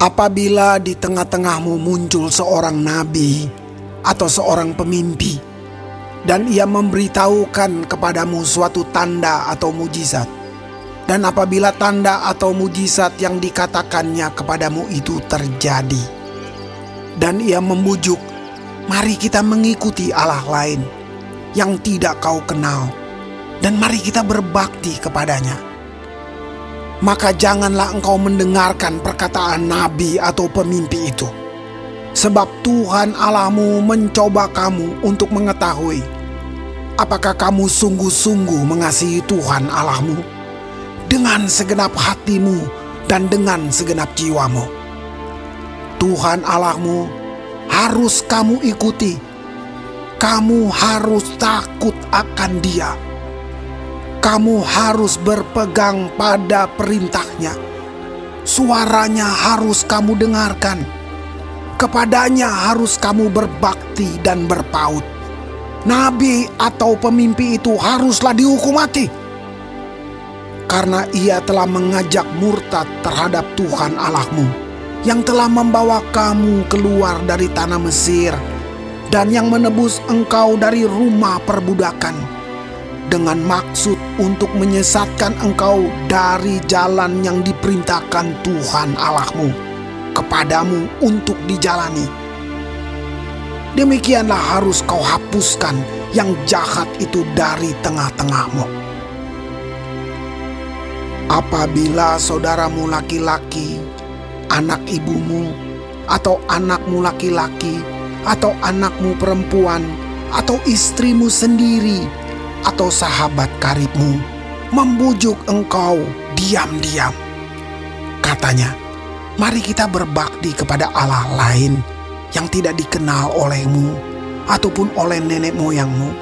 Apabila di tengah-tengahmu muncul seorang nabi atau seorang pemimpi, dan ia memberitahukan kepadamu suatu tanda atau mujizat, dan apabila tanda atau mujizat yang dikatakannya kepadamu itu terjadi, dan ia membujuk, "Mari kita mengikuti Allah lain yang tidak kau kenal, dan mari kita berbakti kepadanya." Maka janganlah engkau mendengarkan perkataan nabi atau pemimpi itu. Sebab Tuhan Allahmu mencoba kamu untuk mengetahui apakah kamu sungguh-sungguh mengasihi Tuhan Allahmu dengan segenap hatimu dan dengan segenap jiwamu. Tuhan Allahmu harus kamu ikuti. Kamu harus takut akan Dia kamu harus berpegang pada perintahnya. Suaranya harus kamu dengarkan. Kepadanya harus kamu berbakti dan berpaut. Nabi atau pemimpi itu haruslah dihukum mati. Karena ia telah mengajak murtad terhadap Tuhan Allahmu yang telah membawa kamu keluar dari tanah Mesir dan yang menebus engkau dari rumah perbudakan dengan maksud untuk menyesatkan engkau dari jalan yang diperintahkan Tuhan Allahmu kepadamu untuk dijalani. Demikianlah harus kau hapuskan yang jahat itu dari tengah-tengahmu. Apabila saudaramu laki-laki, anak ibumu, atau anakmu laki-laki, atau anakmu perempuan, atau istrimu sendiri atau sahabat karibmu membujuk engkau diam-diam. Katanya, mari kita berbakti kepada Allah lain yang tidak dikenal olehmu ataupun oleh nenek moyangmu.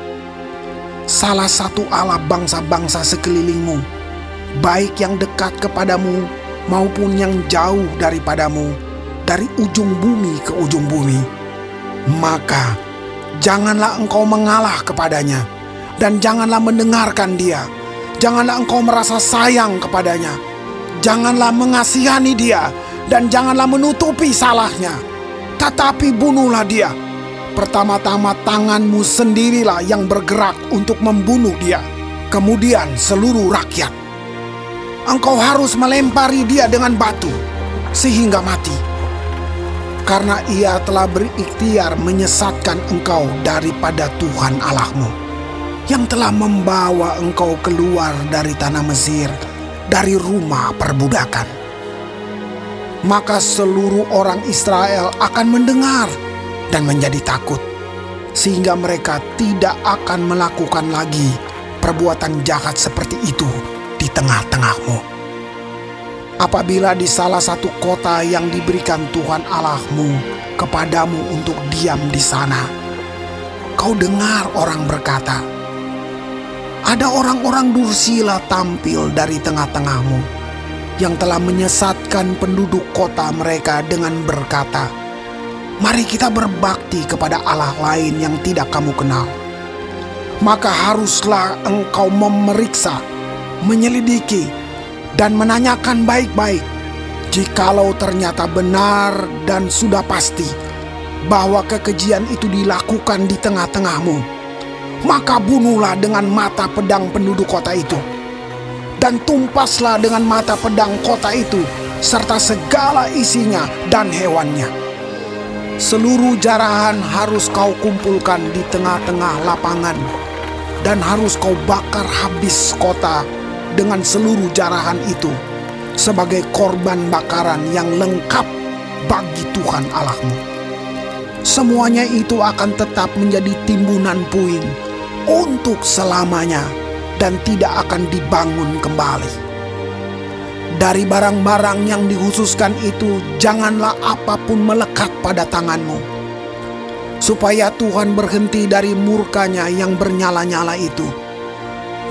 Salah satu Allah bangsa-bangsa sekelilingmu, baik yang dekat kepadamu maupun yang jauh daripadamu, dari ujung bumi ke ujung bumi. Maka janganlah engkau mengalah kepadanya, dan janganlah mendengarkan dia. Janganlah engkau merasa sayang kepadanya. Janganlah mengasihani dia dan janganlah menutupi salahnya. Tetapi bunuhlah dia. Pertama-tama tanganmu sendirilah yang bergerak untuk membunuh dia. Kemudian seluruh rakyat. Engkau harus melempari dia dengan batu sehingga mati. Karena ia telah berikhtiar menyesatkan engkau daripada Tuhan Allahmu yang telah membawa engkau keluar dari tanah Mesir, dari rumah perbudakan. Maka seluruh orang Israel akan mendengar dan menjadi takut, sehingga mereka tidak akan melakukan lagi perbuatan jahat seperti itu di tengah-tengahmu. Apabila di salah satu kota yang diberikan Tuhan Allahmu kepadamu untuk diam di sana, kau dengar orang berkata, ada orang-orang dursila tampil dari tengah-tengahmu yang telah menyesatkan penduduk kota mereka dengan berkata, "Mari kita berbakti kepada Allah lain yang tidak kamu kenal." Maka haruslah engkau memeriksa, menyelidiki, dan menanyakan baik-baik. Jikalau ternyata benar dan sudah pasti bahwa kekejian itu dilakukan di tengah-tengahmu, maka bunuhlah dengan mata pedang penduduk kota itu. Dan tumpaslah dengan mata pedang kota itu, serta segala isinya dan hewannya. Seluruh jarahan harus kau kumpulkan di tengah-tengah lapangan, dan harus kau bakar habis kota dengan seluruh jarahan itu sebagai korban bakaran yang lengkap bagi Tuhan Allahmu. Semuanya itu akan tetap menjadi timbunan puing untuk selamanya dan tidak akan dibangun kembali. Dari barang-barang yang dikhususkan itu, janganlah apa pun melekat pada tanganmu, supaya Tuhan berhenti dari murkanya yang bernyala-nyala itu,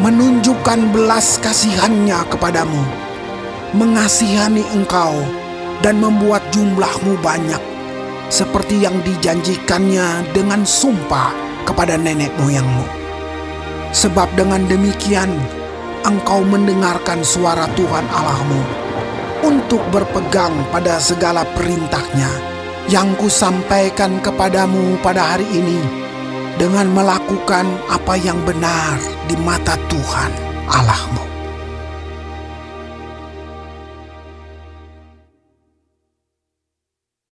menunjukkan belas kasihannya kepadamu, mengasihani engkau, dan membuat jumlahmu banyak, seperti yang dijanjikannya dengan sumpah kepada nenek moyangmu. Sebab dengan demikian engkau mendengarkan suara Tuhan Allahmu untuk berpegang pada segala perintahnya yang kusampaikan kepadamu pada hari ini dengan melakukan apa yang benar di mata Tuhan Allahmu.